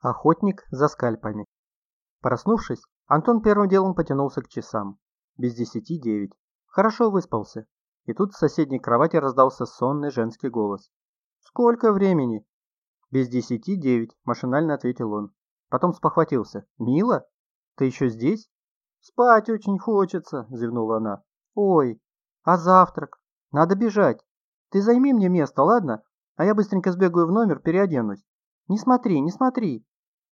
Охотник за скальпами. Проснувшись, Антон первым делом потянулся к часам. Без десяти девять. Хорошо выспался. И тут с соседней кровати раздался сонный женский голос. «Сколько времени?» «Без десяти девять», – машинально ответил он. Потом спохватился. «Мила? Ты еще здесь?» «Спать очень хочется», – зевнула она. «Ой, а завтрак? Надо бежать. Ты займи мне место, ладно? А я быстренько сбегаю в номер, переоденусь. Не смотри, не смотри!»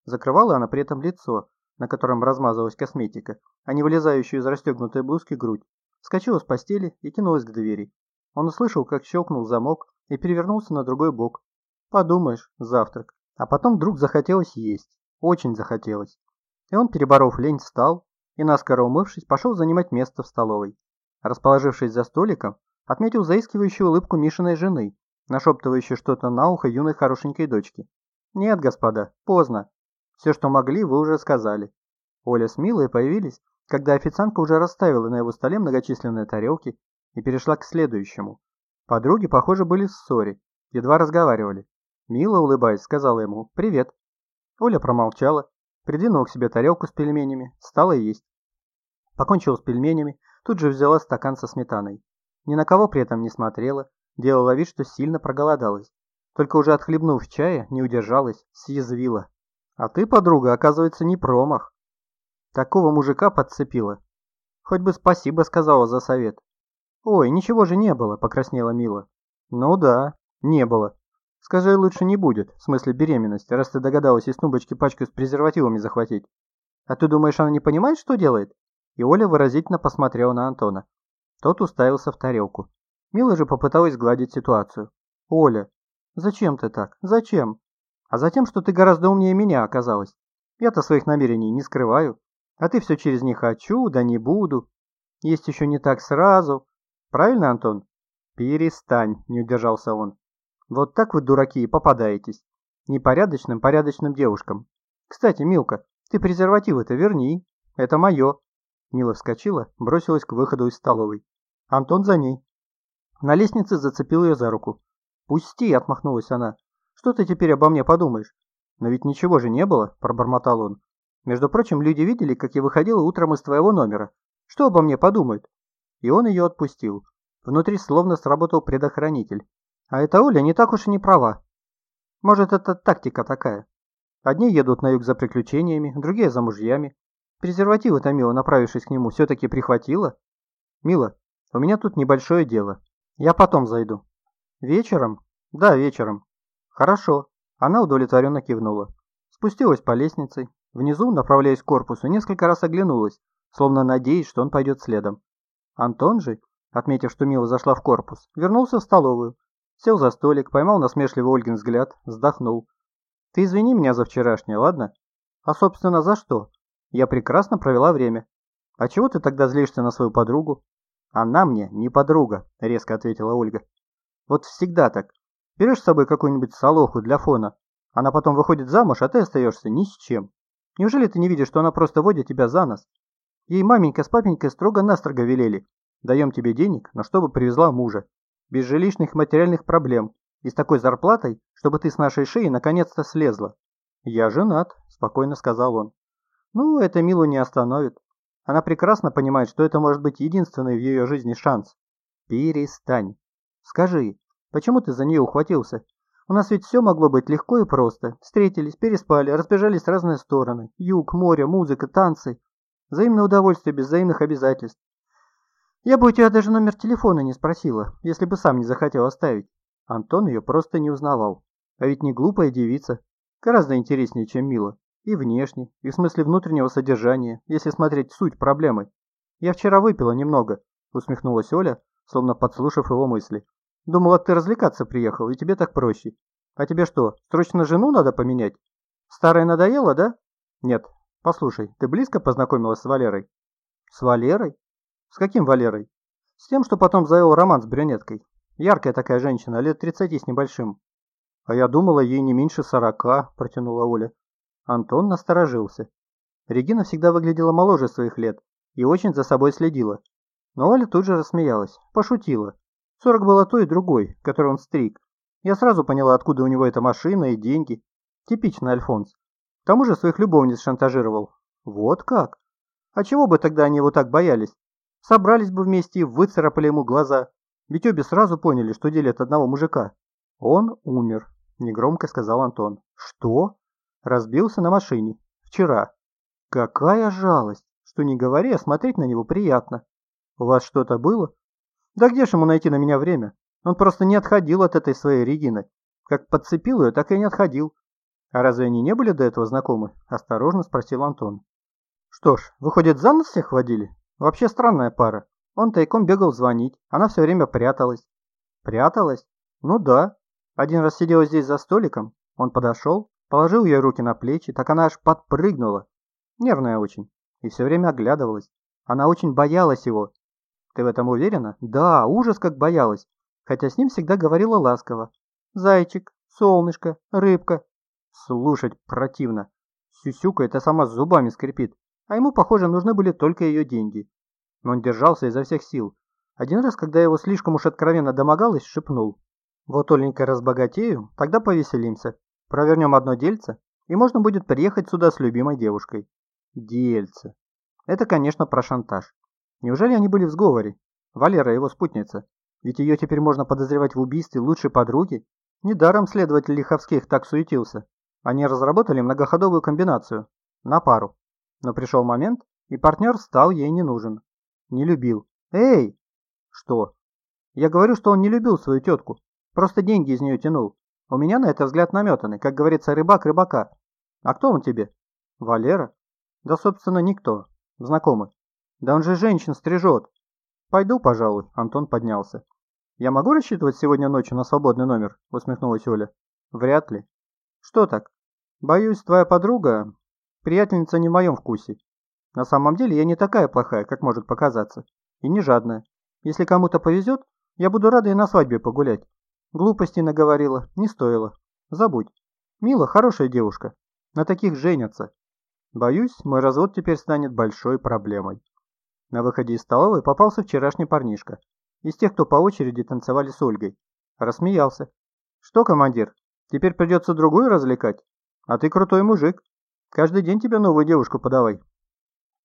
Закрывала она при этом лицо, на котором размазалась косметика, а не вылезающую из расстегнутой блузки грудь. Вскочила с постели и кинулась к двери. Он услышал, как щелкнул замок и перевернулся на другой бок. Подумаешь, завтрак. А потом вдруг захотелось есть. Очень захотелось. И он, переборов лень, встал и, наскоро умывшись, пошел занимать место в столовой. Расположившись за столиком, отметил заискивающую улыбку Мишиной жены, нашептывающей что-то на ухо юной хорошенькой дочки. «Нет, господа, поздно. Все, что могли, вы уже сказали». Оля с Милой появились, когда официантка уже расставила на его столе многочисленные тарелки и перешла к следующему. Подруги, похоже, были в ссоре, едва разговаривали. Мила, улыбаясь, сказала ему «Привет». Оля промолчала, придвинула к себе тарелку с пельменями, стала есть. Покончила с пельменями, тут же взяла стакан со сметаной. Ни на кого при этом не смотрела, делала вид, что сильно проголодалась. Только уже отхлебнув чая, не удержалась, съязвила. А ты, подруга, оказывается, не промах. Такого мужика подцепила. Хоть бы спасибо сказала за совет. Ой, ничего же не было, покраснела Мила. Ну да, не было. Скажи, лучше не будет, в смысле беременности, раз ты догадалась из тумбочки пачку с презервативами захватить. А ты думаешь, она не понимает, что делает? И Оля выразительно посмотрела на Антона. Тот уставился в тарелку. Мила же попыталась гладить ситуацию. «Оля, Зачем ты так? Зачем? А затем, что ты гораздо умнее меня оказалась. Я-то своих намерений не скрываю. А ты все через «не хочу», да не буду. Есть еще не так сразу. Правильно, Антон? Перестань, не удержался он. Вот так вы, дураки, и попадаетесь. Непорядочным, порядочным девушкам. Кстати, Милка, ты презервативы-то верни. Это мое. Мила вскочила, бросилась к выходу из столовой. Антон за ней. На лестнице зацепил ее за руку. «Пусти!» – отмахнулась она. «Что ты теперь обо мне подумаешь?» «Но ведь ничего же не было», – пробормотал он. «Между прочим, люди видели, как я выходила утром из твоего номера. Что обо мне подумают?» И он ее отпустил. Внутри словно сработал предохранитель. А эта Оля не так уж и не права. Может, это тактика такая. Одни едут на юг за приключениями, другие за мужьями. Презервативы-то Мила, направившись к нему, все-таки прихватила. «Мила, у меня тут небольшое дело. Я потом зайду». «Вечером?» «Да, вечером». «Хорошо». Она удовлетворенно кивнула. Спустилась по лестнице. Внизу, направляясь к корпусу, несколько раз оглянулась, словно надеясь, что он пойдет следом. Антон же, отметив, что Мила зашла в корпус, вернулся в столовую. Сел за столик, поймал насмешливый Ольгин взгляд, вздохнул. «Ты извини меня за вчерашнее, ладно? А, собственно, за что? Я прекрасно провела время. А чего ты тогда злишься на свою подругу?» «Она мне не подруга», — резко ответила Ольга. Вот всегда так. Берешь с собой какую-нибудь солоху для фона, она потом выходит замуж, а ты остаешься ни с чем. Неужели ты не видишь, что она просто водит тебя за нос? Ей маменька с папенькой строго-настрого велели. Даем тебе денег, но чтобы привезла мужа. Без жилищных материальных проблем. И с такой зарплатой, чтобы ты с нашей шеи наконец-то слезла. Я женат, спокойно сказал он. Ну, это Милу не остановит. Она прекрасно понимает, что это может быть единственный в ее жизни шанс. Перестань. Скажи, почему ты за нее ухватился? У нас ведь все могло быть легко и просто. Встретились, переспали, разбежались в разные стороны. Юг, море, музыка, танцы. Взаимное удовольствие без взаимных обязательств. Я бы у тебя даже номер телефона не спросила, если бы сам не захотел оставить. Антон ее просто не узнавал. А ведь не глупая девица. Гораздо интереснее, чем Мила. И внешне, и в смысле внутреннего содержания, если смотреть суть проблемы. Я вчера выпила немного, усмехнулась Оля, словно подслушав его мысли. Думала, ты развлекаться приехал, и тебе так проще. А тебе что, срочно жену надо поменять? Старая надоела, да? Нет. Послушай, ты близко познакомилась с Валерой? С Валерой? С каким Валерой? С тем, что потом завел роман с брюнеткой. Яркая такая женщина, лет тридцати с небольшим. А я думала, ей не меньше сорока, протянула Оля. Антон насторожился. Регина всегда выглядела моложе своих лет и очень за собой следила. Но Оля тут же рассмеялась, пошутила. Сорок было той и другой, который он стриг. Я сразу поняла, откуда у него эта машина и деньги. Типичный Альфонс. К тому же своих любовниц шантажировал. Вот как? А чего бы тогда они его так боялись? Собрались бы вместе и выцарапали ему глаза. Ведь обе сразу поняли, что делят одного мужика. Он умер, негромко сказал Антон. Что? Разбился на машине. Вчера. Какая жалость! Что не говори, а смотреть на него приятно. У вас что-то было? Да где ж ему найти на меня время? Он просто не отходил от этой своей Регины. Как подцепил ее, так и не отходил. А разве они не были до этого знакомы? Осторожно спросил Антон. Что ж, выходит, за нас всех водили? Вообще странная пара. Он тайком бегал звонить, она все время пряталась. Пряталась? Ну да. Один раз сидела здесь за столиком, он подошел, положил ей руки на плечи, так она аж подпрыгнула. Нервная очень. И все время оглядывалась. Она очень боялась его. Ты в этом уверена? Да, ужас как боялась. Хотя с ним всегда говорила ласково. Зайчик, солнышко, рыбка. Слушать противно. Сюсюка это сама с зубами скрипит. А ему, похоже, нужны были только ее деньги. Но он держался изо всех сил. Один раз, когда его слишком уж откровенно домогалась, шепнул. Вот, Оленька, разбогатею, тогда повеселимся. Провернем одно дельце, и можно будет приехать сюда с любимой девушкой. Дельце. Это, конечно, про шантаж. Неужели они были в сговоре? Валера его спутница. Ведь ее теперь можно подозревать в убийстве лучшей подруги. Недаром следователь Лиховских так суетился. Они разработали многоходовую комбинацию. На пару. Но пришел момент, и партнер стал ей не нужен. Не любил. Эй! Что? Я говорю, что он не любил свою тетку. Просто деньги из нее тянул. У меня на это взгляд наметанный, как говорится, рыбак рыбака. А кто он тебе? Валера? Да, собственно, никто. Знакомый. Да он же женщин стрижет. Пойду, пожалуй. Антон поднялся. Я могу рассчитывать сегодня ночью на свободный номер? Усмехнулась Оля. Вряд ли. Что так? Боюсь, твоя подруга приятельница не в моем вкусе. На самом деле я не такая плохая, как может показаться. И не жадная. Если кому-то повезет, я буду рада и на свадьбе погулять. Глупости наговорила, не стоило. Забудь. Мила хорошая девушка. На таких женятся. Боюсь, мой развод теперь станет большой проблемой. На выходе из столовой попался вчерашний парнишка. Из тех, кто по очереди танцевали с Ольгой. Рассмеялся. Что, командир, теперь придется другую развлекать? А ты крутой мужик. Каждый день тебе новую девушку подавай.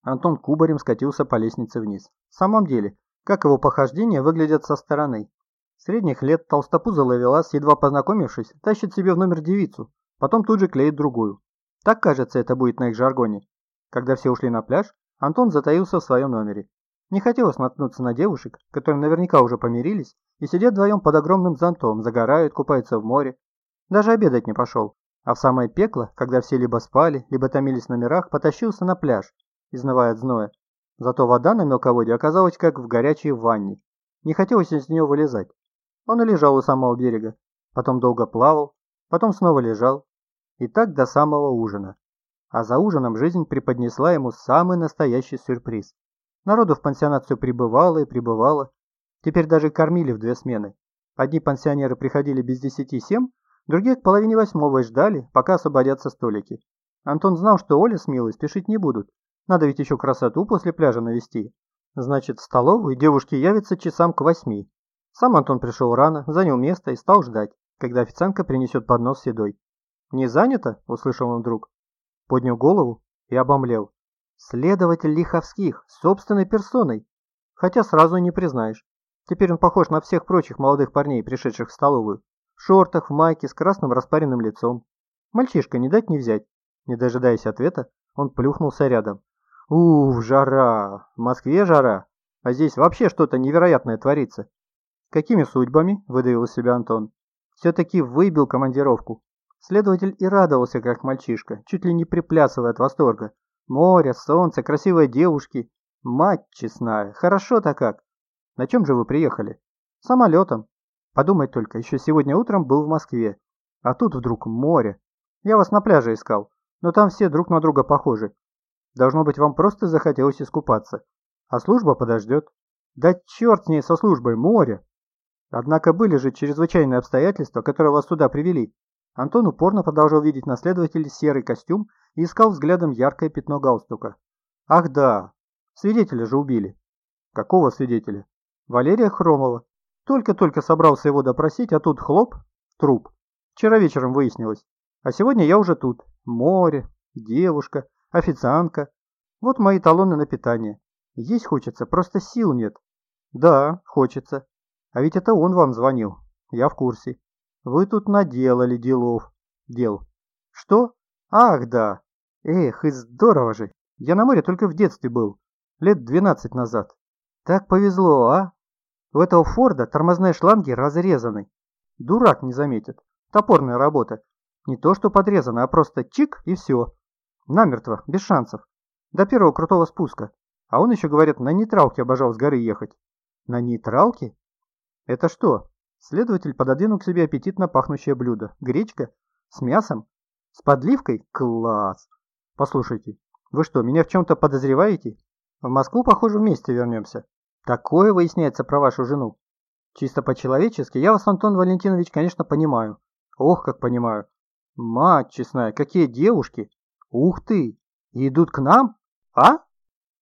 Антон кубарем скатился по лестнице вниз. В самом деле, как его похождения выглядят со стороны. Средних лет толстопузый ловелас, едва познакомившись, тащит себе в номер девицу, потом тут же клеит другую. Так, кажется, это будет на их жаргоне. Когда все ушли на пляж, Антон затаился в своем номере. Не хотелось наткнуться на девушек, которые наверняка уже помирились, и сидят вдвоем под огромным зонтом, загорают, купаются в море. Даже обедать не пошел, а в самое пекло, когда все либо спали, либо томились в номерах, потащился на пляж, изнывая от зноя. Зато вода на мелководье оказалась как в горячей ванне. Не хотелось из нее вылезать. Он и лежал у самого берега, потом долго плавал, потом снова лежал, и так до самого ужина. А за ужином жизнь преподнесла ему самый настоящий сюрприз. Народу в пансионат все прибывало и прибывало. Теперь даже кормили в две смены. Одни пансионеры приходили без десяти семь, другие к половине восьмого и ждали, пока освободятся столики. Антон знал, что Оля с Милой спешить не будут. Надо ведь еще красоту после пляжа навести. Значит, в столовую девушки явятся часам к восьми. Сам Антон пришел рано, занял место и стал ждать, когда официантка принесет поднос с едой. «Не занято?» – услышал он вдруг. Поднял голову и обомлел. Следователь Лиховских, собственной персоной. Хотя сразу не признаешь. Теперь он похож на всех прочих молодых парней, пришедших в столовую. В шортах, в майке, с красным распаренным лицом. Мальчишка, не дать не взять. Не дожидаясь ответа, он плюхнулся рядом. Ух, жара! В Москве жара! А здесь вообще что-то невероятное творится. «Какими судьбами?» – выдавил из себя Антон. «Все-таки выбил командировку». Следователь и радовался, как мальчишка, чуть ли не приплясывая от восторга. Море, солнце, красивые девушки. Мать честная, хорошо-то как. На чем же вы приехали? Самолетом. Подумать только, еще сегодня утром был в Москве. А тут вдруг море. Я вас на пляже искал, но там все друг на друга похожи. Должно быть, вам просто захотелось искупаться. А служба подождет. Да черт с ней со службой, море. Однако были же чрезвычайные обстоятельства, которые вас сюда привели. Антон упорно продолжал видеть на следователе серый костюм и искал взглядом яркое пятно галстука. Ах да, свидетеля же убили. Какого свидетеля? Валерия Хромова. Только-только собрался его допросить, а тут хлоп, труп. Вчера вечером выяснилось. А сегодня я уже тут. Море, девушка, официантка. Вот мои талоны на питание. Есть хочется, просто сил нет. Да, хочется. А ведь это он вам звонил. Я в курсе. Вы тут наделали делов. Дел. Что? Ах, да. Эх, и здорово же. Я на море только в детстве был. Лет двенадцать назад. Так повезло, а? У этого Форда тормозные шланги разрезаны. Дурак не заметит. Топорная работа. Не то что подрезано, а просто чик и все. Намертво, без шансов. До первого крутого спуска. А он еще, говорят, на нейтралке обожал с горы ехать. На нейтралке? Это что? Следователь пододвинул к себе аппетитно пахнущее блюдо. Гречка? С мясом? С подливкой? Класс! Послушайте, вы что, меня в чем-то подозреваете? В Москву, похоже, вместе вернемся. Такое выясняется про вашу жену. Чисто по-человечески я вас, Антон Валентинович, конечно, понимаю. Ох, как понимаю. Мать честная, какие девушки! Ух ты! идут к нам? А?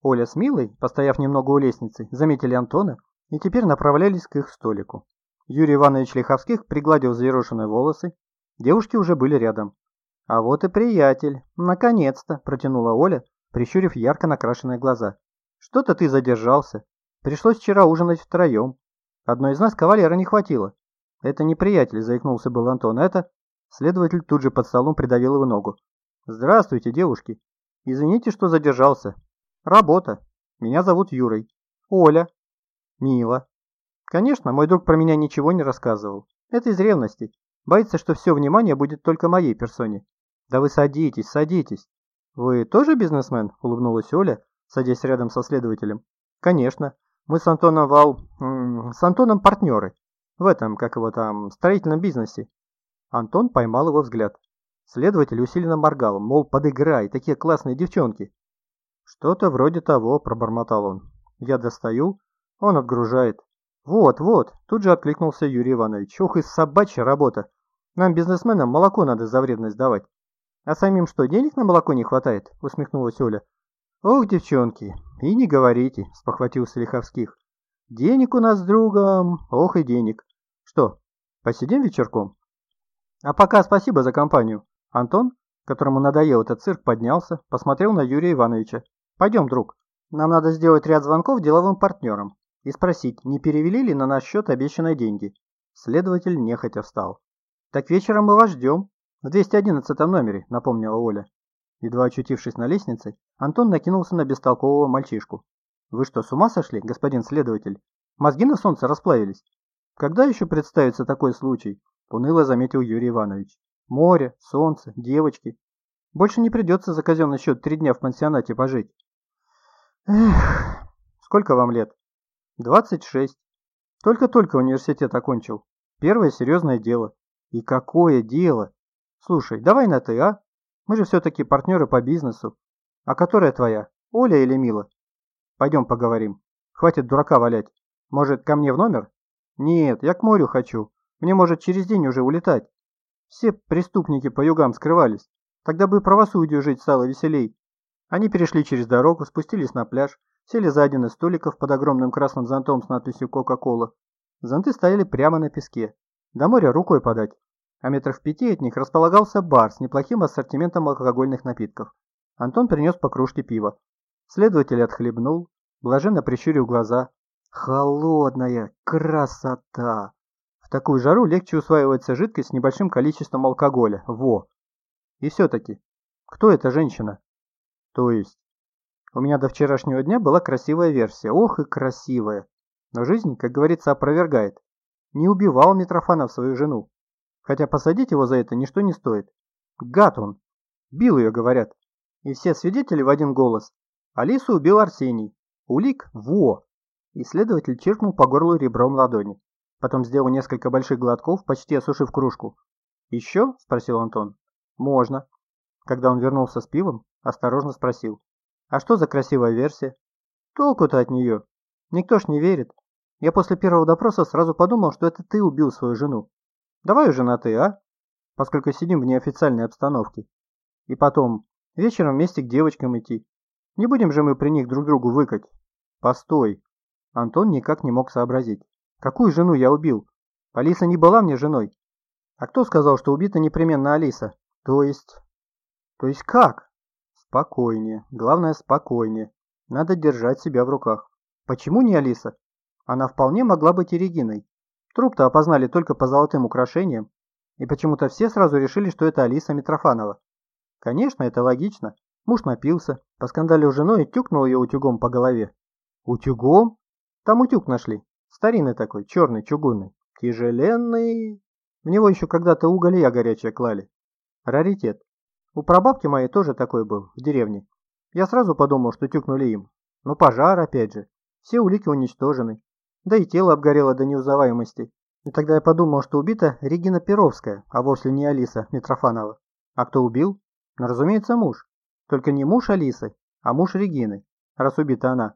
Оля с Милой, постояв немного у лестницы, заметили Антона и теперь направлялись к их столику. Юрий Иванович Лиховских пригладил заерошенные волосы. Девушки уже были рядом. «А вот и приятель. Наконец-то!» – протянула Оля, прищурив ярко накрашенные глаза. «Что-то ты задержался. Пришлось вчера ужинать втроем. Одной из нас кавалера не хватило». «Это не приятель», – заикнулся был Антон. «Это...» Следователь тут же под столом придавил его ногу. «Здравствуйте, девушки. Извините, что задержался. Работа. Меня зовут Юрой. Оля. Мила. Конечно, мой друг про меня ничего не рассказывал. Это из ревности. Боится, что все внимание будет только моей персоне. Да вы садитесь, садитесь. Вы тоже бизнесмен? Улыбнулась Оля, садясь рядом со следователем. Конечно. Мы с Антоном Вал... с Антоном партнеры. В этом, как его там, строительном бизнесе. Антон поймал его взгляд. Следователь усиленно моргал, мол, подыграй, такие классные девчонки. Что-то вроде того, пробормотал он. Я достаю, он отгружает. Вот, вот, тут же откликнулся Юрий Иванович. Ох и собачья работа. Нам, бизнесменам, молоко надо за вредность давать. А самим что, денег на молоко не хватает? Усмехнулась Оля. Ох, девчонки, и не говорите, спохватился Лиховских. Денег у нас с другом, ох и денег. Что, посидим вечерком? А пока спасибо за компанию. Антон, которому надоел этот цирк, поднялся, посмотрел на Юрия Ивановича. Пойдем, друг. Нам надо сделать ряд звонков деловым партнерам и спросить, не перевели ли на наш счет обещанные деньги. Следователь нехотя встал. «Так вечером мы вас ждем. В 211 номере», — напомнила Оля. Едва очутившись на лестнице, Антон накинулся на бестолкового мальчишку. «Вы что, с ума сошли, господин следователь? Мозги на солнце расплавились. Когда еще представится такой случай?» — уныло заметил Юрий Иванович. «Море, солнце, девочки. Больше не придется за казенный счет три дня в пансионате пожить». «Эх, сколько вам лет?» «Двадцать шесть. Только-только университет окончил. Первое серьезное дело. И какое дело? Слушай, давай на «ты», а? Мы же все-таки партнеры по бизнесу. А которая твоя, Оля или Мила? Пойдем поговорим. Хватит дурака валять. Может, ко мне в номер? Нет, я к морю хочу. Мне, может, через день уже улетать. Все преступники по югам скрывались. Тогда бы правосудию жить стало веселей. Они перешли через дорогу, спустились на пляж, сели за один из столиков под огромным красным зонтом с надписью «Кока-кола». Зонты стояли прямо на песке. До моря рукой подать. А метров пяти от них располагался бар с неплохим ассортиментом алкогольных напитков. Антон принес по кружке пива. Следователь отхлебнул, блаженно прищурил глаза. Холодная красота! В такую жару легче усваивается жидкость с небольшим количеством алкоголя. Во! И все-таки, кто эта женщина? То есть, у меня до вчерашнего дня была красивая версия. Ох и красивая. Но жизнь, как говорится, опровергает. Не убивал Митрофанов свою жену. Хотя посадить его за это ничто не стоит. Гад он. Бил ее, говорят. И все свидетели в один голос. Алису убил Арсений. Улик – во. Исследователь чиркнул по горлу ребром ладони. Потом сделал несколько больших глотков, почти осушив кружку. «Еще?» – спросил Антон. «Можно». Когда он вернулся с пивом, осторожно спросил. «А что за красивая версия?» «Толку-то от нее. Никто ж не верит. Я после первого допроса сразу подумал, что это ты убил свою жену. Давай уже на «ты», а? Поскольку сидим в неофициальной обстановке. И потом, вечером вместе к девочкам идти. Не будем же мы при них друг другу выкать. Постой. Антон никак не мог сообразить. Какую жену я убил? Алиса не была мне женой. А кто сказал, что убита непременно Алиса? То есть... То есть как? Спокойнее. Главное, спокойнее. Надо держать себя в руках. Почему не Алиса? Она вполне могла быть и Региной. Труп-то опознали только по золотым украшениям, и почему-то все сразу решили, что это Алиса Митрофанова. Конечно, это логично. Муж напился, поскандалил женой и тюкнул ее утюгом по голове. Утюгом? Там утюг нашли. Старинный такой, черный, чугунный. Тяжеленный. В него еще когда-то уголья горячее клали. Раритет. У прабабки моей тоже такой был, в деревне. Я сразу подумал, что тюкнули им. Но пожар, опять же. Все улики уничтожены. Да и тело обгорело до неузнаваемости. И тогда я подумал, что убита Регина Перовская, а вовсе не Алиса Митрофанова. А кто убил? Ну, разумеется, муж. Только не муж Алисы, а муж Регины, раз убита она.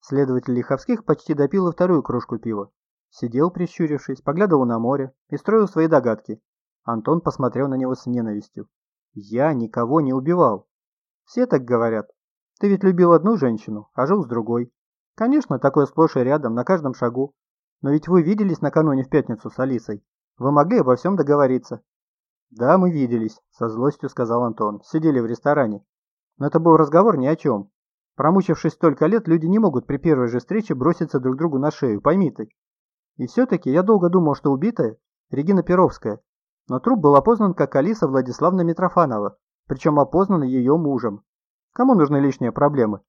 Следователь Лиховских почти допил и вторую кружку пива. Сидел, прищурившись, поглядывал на море и строил свои догадки. Антон посмотрел на него с ненавистью. «Я никого не убивал». «Все так говорят. Ты ведь любил одну женщину, а жил с другой. Конечно, такое сплошь и рядом, на каждом шагу. Но ведь вы виделись накануне в пятницу с Алисой. Вы могли обо всем договориться». «Да, мы виделись», — со злостью сказал Антон. «Сидели в ресторане. Но это был разговор ни о чем. Промучившись столько лет, люди не могут при первой же встрече броситься друг другу на шею, пойми ты. И все-таки я долго думал, что убитая Регина Перовская, но труп был опознан как Алиса Владиславна Митрофанова, причем опознан ее мужем. Кому нужны лишние проблемы?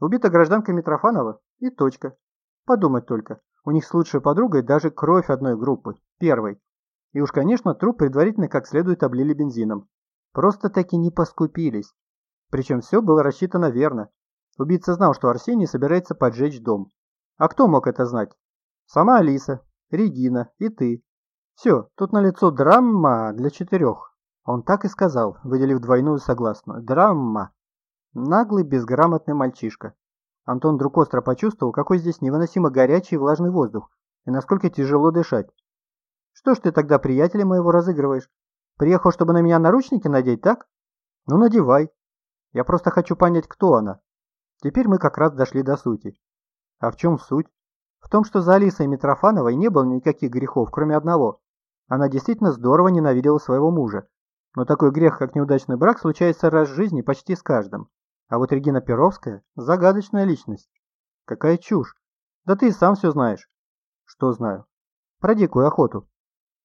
Убита гражданка Митрофанова и точка. Подумать только, у них с лучшей подругой даже кровь одной группы, первой. И уж, конечно, труп предварительно как следует облили бензином. Просто таки не поскупились. Причем все было рассчитано верно. Убийца знал, что Арсений собирается поджечь дом. А кто мог это знать? Сама Алиса, Регина и ты. Все, тут налицо драма для четырех. Он так и сказал, выделив двойную согласную. Драма. Наглый, безграмотный мальчишка. Антон вдруг остро почувствовал, какой здесь невыносимо горячий и влажный воздух, и насколько тяжело дышать. Что ж ты тогда приятеля моего разыгрываешь? Приехал, чтобы на меня наручники надеть, так? Ну, надевай. Я просто хочу понять, кто она. Теперь мы как раз дошли до сути. А в чем суть? В том, что за Алисой Митрофановой не было никаких грехов, кроме одного. Она действительно здорово ненавидела своего мужа. Но такой грех, как неудачный брак, случается раз в жизни почти с каждым. А вот Регина Перовская – загадочная личность. Какая чушь. Да ты и сам все знаешь. Что знаю? Про дикую охоту.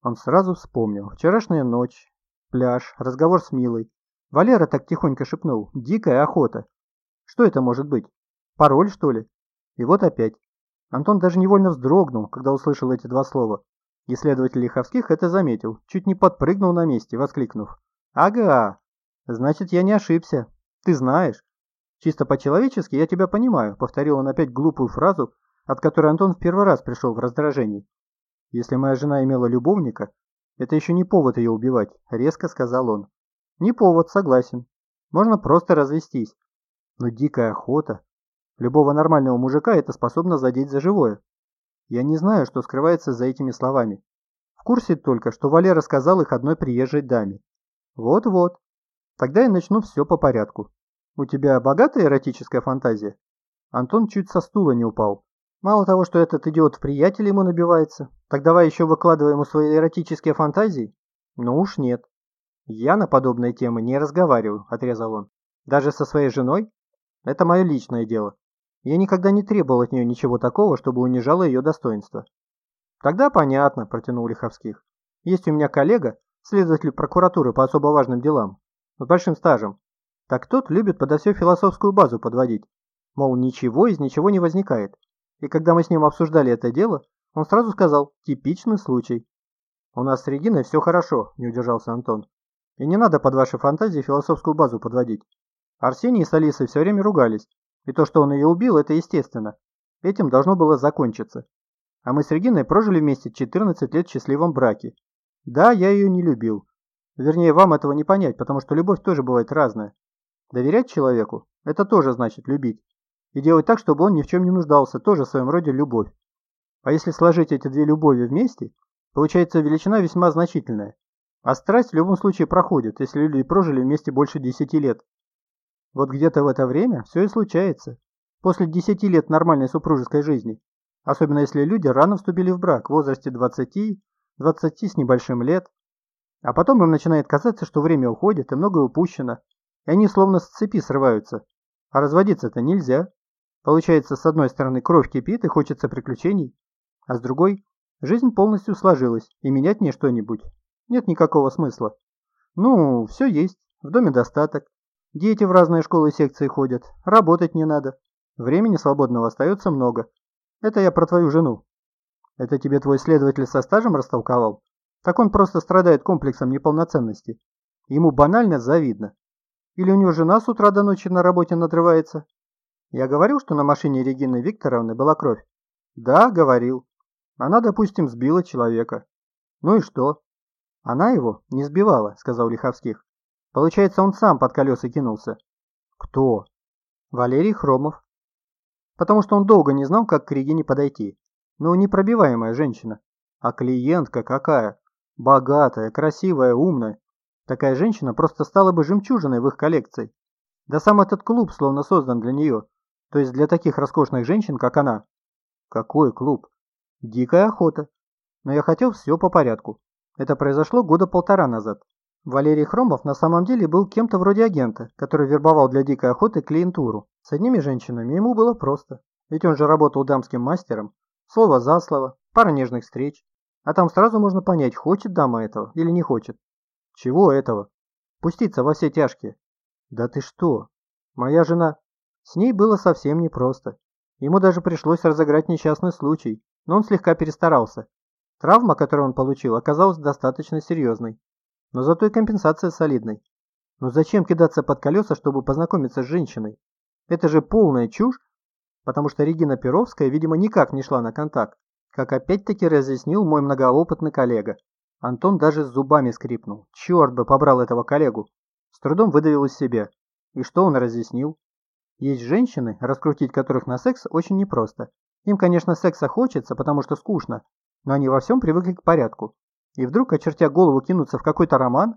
Он сразу вспомнил. Вчерашняя ночь, пляж, разговор с Милой. Валера так тихонько шепнул «Дикая охота». Что это может быть? Пароль, что ли? И вот опять. Антон даже невольно вздрогнул, когда услышал эти два слова. Исследователь Лиховских это заметил, чуть не подпрыгнул на месте, воскликнув. «Ага, значит, я не ошибся. Ты знаешь. Чисто по-человечески я тебя понимаю», — повторил он опять глупую фразу, от которой Антон в первый раз пришел в раздражение. «Если моя жена имела любовника, это еще не повод ее убивать», — резко сказал он. Не повод, согласен. Можно просто развестись. Но дикая охота. Любого нормального мужика это способно задеть за живое. Я не знаю, что скрывается за этими словами. В курсе только, что Валера сказал их одной приезжей даме. Вот-вот. Тогда я начну все по порядку. У тебя богатая эротическая фантазия? Антон чуть со стула не упал. Мало того, что этот идиот в приятеле ему набивается, так давай еще выкладывай ему свои эротические фантазии? Ну уж нет. «Я на подобные темы не разговариваю», – отрезал он. «Даже со своей женой? Это мое личное дело. Я никогда не требовал от нее ничего такого, чтобы унижало ее достоинство». «Тогда понятно», – протянул Лиховских. «Есть у меня коллега, следователь прокуратуры по особо важным делам, с большим стажем. Так тот любит подо все философскую базу подводить. Мол, ничего из ничего не возникает. И когда мы с ним обсуждали это дело, он сразу сказал «типичный случай». «У нас с Региной все хорошо», – не удержался Антон. И не надо под ваши фантазии философскую базу подводить. Арсений с Алисой все время ругались. И то, что он ее убил, это естественно. Этим должно было закончиться. А мы с Региной прожили вместе 14 лет в счастливом браке. Да, я ее не любил. Вернее, вам этого не понять, потому что любовь тоже бывает разная. Доверять человеку – это тоже значит любить. И делать так, чтобы он ни в чем не нуждался, тоже в своем роде любовь. А если сложить эти две любови вместе, получается величина весьма значительная. А страсть в любом случае проходит, если люди прожили вместе больше десяти лет. Вот где-то в это время все и случается. После десяти лет нормальной супружеской жизни. Особенно если люди рано вступили в брак, в возрасте 20, 20 с небольшим лет. А потом им начинает казаться, что время уходит и многое упущено. и они словно с цепи срываются. А разводиться-то нельзя. Получается, с одной стороны кровь кипит и хочется приключений, а с другой жизнь полностью сложилась, и менять мне что-нибудь нет никакого смысла. Ну, все есть, в доме достаток, дети в разные школы секции ходят, работать не надо, времени свободного остается много. Это я про твою жену. Это тебе твой следователь со стажем растолковал? Так он просто страдает комплексом неполноценности. Ему банально завидно. Или у него жена с утра до ночи на работе надрывается? Я говорил, что на машине Регины Викторовны была кровь? Да, говорил. Она, допустим, сбила человека. Ну и что? Она его не сбивала, сказал Лиховских. Получается, он сам под колеса кинулся. Кто? Валерий Хромов. Потому что он долго не знал, как к Регине подойти. Ну, непробиваемая женщина. А клиентка какая? Богатая, красивая, умная. Такая женщина просто стала бы жемчужиной в их коллекции. Да сам этот клуб словно создан для нее. То есть для таких роскошных женщин, как она. Какой клуб? Дикая охота. Но я хотел все по порядку. Это произошло года полтора назад. Валерий Хромов на самом деле был кем-то вроде агента, который вербовал для дикой охоты клиентуру. С одними женщинами ему было просто. Ведь он же работал дамским мастером, Слово за слово, пара нежных встреч. А там сразу можно понять, хочет дама этого или не хочет. Чего этого? Пуститься во все тяжкие. Да ты что? Моя жена... С ней было совсем непросто. Ему даже пришлось разыграть несчастный случай, но он слегка перестарался. Травма, которую он получил, оказалась достаточно серьезной. Но зато и компенсация солидной. Но зачем кидаться под колеса, чтобы познакомиться с женщиной? Это же полная чушь потому что Регина Перовская, видимо, никак не шла на контакт, как опять-таки разъяснил мой многоопытный коллега. Антон даже с зубами скрипнул. Черт бы побрал этого коллегу. С трудом выдавил из себя. И что он разъяснил? Есть женщины, раскрутить которых на секс очень непросто. Им, конечно, секса хочется, потому что скучно, но они во всем привыкли к порядку. И вдруг, очертя голову, кинуться в какой-то роман?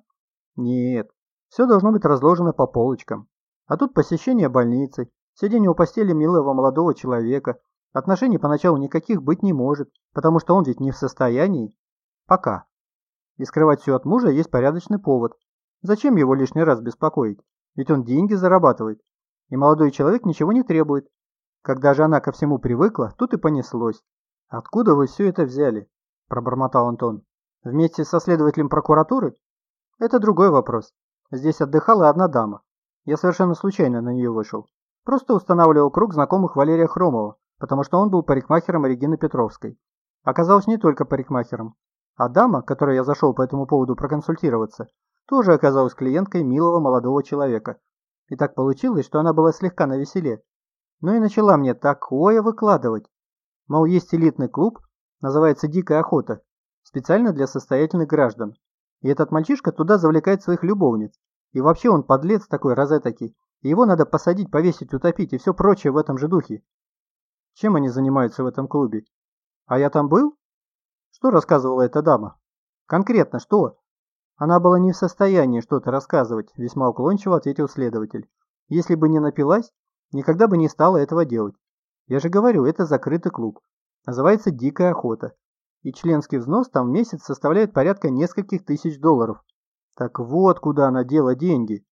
Нет, все должно быть разложено по полочкам. А тут посещение больницы, Сидение у постели милого молодого человека. Отношений поначалу никаких быть не может, потому что он ведь не в состоянии. Пока. И скрывать все от мужа есть порядочный повод. Зачем его лишний раз беспокоить? Ведь он деньги зарабатывает. И молодой человек ничего не требует. Когда же она ко всему привыкла, тут и понеслось. «Откуда вы все это взяли?» – пробормотал Антон. «Вместе со следователем прокуратуры?» «Это другой вопрос. Здесь отдыхала одна дама. Я совершенно случайно на нее вышел. Просто устанавливал круг знакомых Валерия Хромова, потому что он был парикмахером Регины Петровской. Оказалось не только парикмахером. А дама, которой я зашел по этому поводу проконсультироваться, тоже оказалась клиенткой милого молодого человека. И так получилось, что она была слегка навеселе. Ну и начала мне такое выкладывать. Мол, есть элитный клуб, называется «Дикая охота», специально для состоятельных граждан. И этот мальчишка туда завлекает своих любовниц. И вообще он подлец такой розетокий, его надо посадить, повесить, утопить и все прочее в этом же духе. Чем они занимаются в этом клубе? А я там был? Что рассказывала эта дама? Конкретно что? Она была не в состоянии что-то рассказывать, весьма уклончиво ответил следователь. Если бы не напилась, никогда бы не стала этого делать. Я же говорю, это закрытый клуб. Называется «Дикая охота». И членский взнос там в месяц составляет порядка нескольких тысяч долларов. Так вот, куда она дела деньги.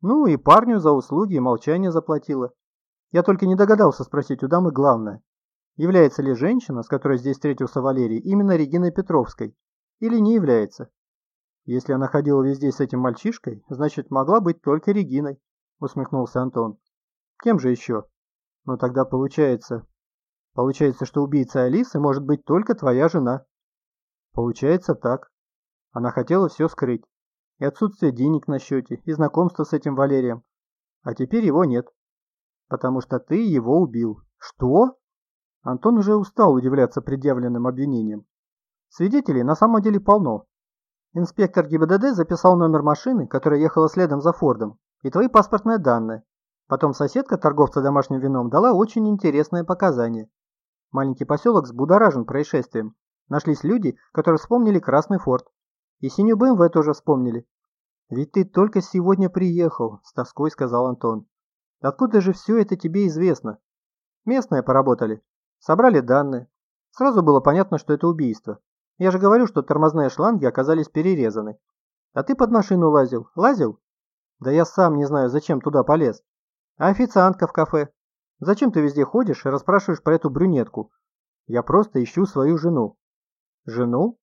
Ну и парню за услуги и молчание заплатила. Я только не догадался спросить у дамы главное. Является ли женщина, с которой здесь встретился Валерий, именно Региной Петровской? Или не является? Если она ходила везде с этим мальчишкой, значит могла быть только Региной, усмехнулся Антон. Кем же еще? Ну тогда получается... Получается, что убийца Алисы может быть только твоя жена. Получается так. Она хотела все скрыть и отсутствие денег на счете, и знакомство с этим Валерием. А теперь его нет. Потому что ты его убил. Что? Антон уже устал удивляться предъявленным обвинениям. Свидетелей на самом деле полно. Инспектор ГИБДД записал номер машины, которая ехала следом за Фордом, и твои паспортные данные. Потом соседка торговца домашним вином дала очень интересное показание. Маленький поселок взбудоражен происшествием. Нашлись люди, которые вспомнили Красный Форд. И синюю БМВ тоже вспомнили. «Ведь ты только сегодня приехал», — с тоской сказал Антон. «Откуда же все это тебе известно?» «Местные поработали. Собрали данные. Сразу было понятно, что это убийство. Я же говорю, что тормозные шланги оказались перерезаны. А ты под машину лазил. Лазил?» Да я сам не знаю, зачем туда полез. А официантка в кафе? Зачем ты везде ходишь и расспрашиваешь про эту брюнетку? Я просто ищу свою жену. Жену?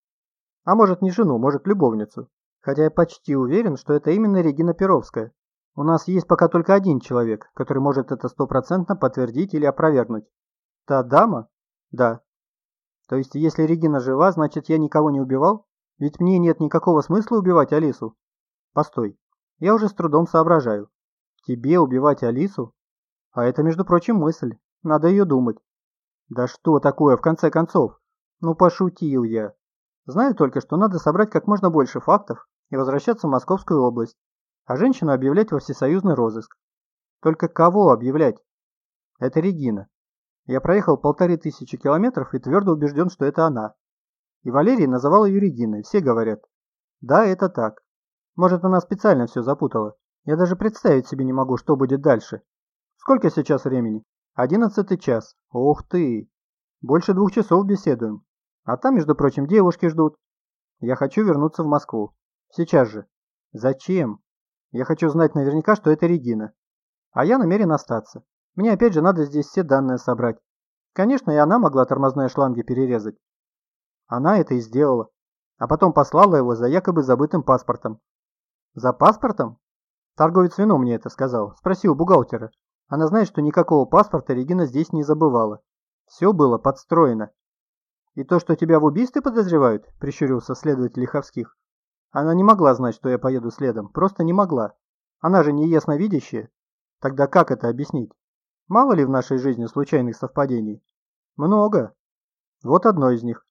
А может не жену, может любовницу. Хотя я почти уверен, что это именно Регина Перовская. У нас есть пока только один человек, который может это стопроцентно подтвердить или опровергнуть. Та дама? Да. То есть, если Регина жива, значит, я никого не убивал? Ведь мне нет никакого смысла убивать Алису. Постой. Я уже с трудом соображаю. Тебе убивать Алису? А это, между прочим, мысль. Надо ее думать. Да что такое, в конце концов? Ну, пошутил я. Знаю только, что надо собрать как можно больше фактов и возвращаться в Московскую область, а женщину объявлять во всесоюзный розыск. Только кого объявлять? Это Регина. Я проехал полторы тысячи километров и твердо убежден, что это она. И Валерий называл ее Региной, все говорят. Да, это так. Может, она специально все запутала. Я даже представить себе не могу, что будет дальше. Сколько сейчас времени? Одиннадцатый час. Ух ты! Больше двух часов беседуем. А там, между прочим, девушки ждут. Я хочу вернуться в Москву. Сейчас же. Зачем? Я хочу знать наверняка, что это Регина. А я намерен остаться. Мне опять же надо здесь все данные собрать. Конечно, и она могла тормозные шланги перерезать. Она это и сделала. А потом послала его за якобы забытым паспортом. За паспортом? Торговец вином мне это сказал. Спросил бухгалтера. Она знает, что никакого паспорта Регина здесь не забывала. Все было подстроено. «И то, что тебя в убийстве подозревают?» – прищурился следователь Лиховских. «Она не могла знать, что я поеду следом. Просто не могла. Она же не ясновидящая. Тогда как это объяснить? Мало ли в нашей жизни случайных совпадений? Много. Вот одно из них.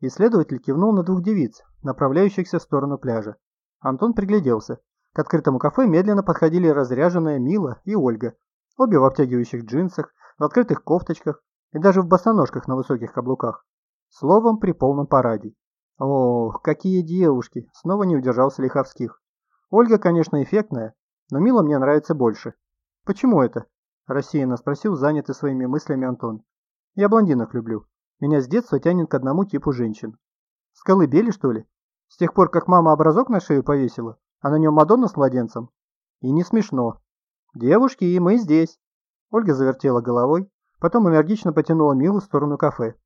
Исследователь кивнул на двух девиц, направляющихся в сторону пляжа. Антон пригляделся. К открытому кафе медленно подходили разряженная Мила и Ольга. Обе в обтягивающих джинсах, в открытых кофточках и даже в босоножках на высоких каблуках. Словом, при полном параде. Ох, какие девушки! Снова не удержался Лиховских. Ольга, конечно, эффектная, но Мила мне нравится больше. Почему это? Рассеянно спросил занятый своими мыслями Антон. Я блондинок люблю. Меня с детства тянет к одному типу женщин. С колыбели, что ли? С тех пор, как мама образок на шею повесила, а на нем Мадонна с младенцем? И не смешно. Девушки, и мы здесь. Ольга завертела головой, потом энергично потянула Милу в сторону кафе.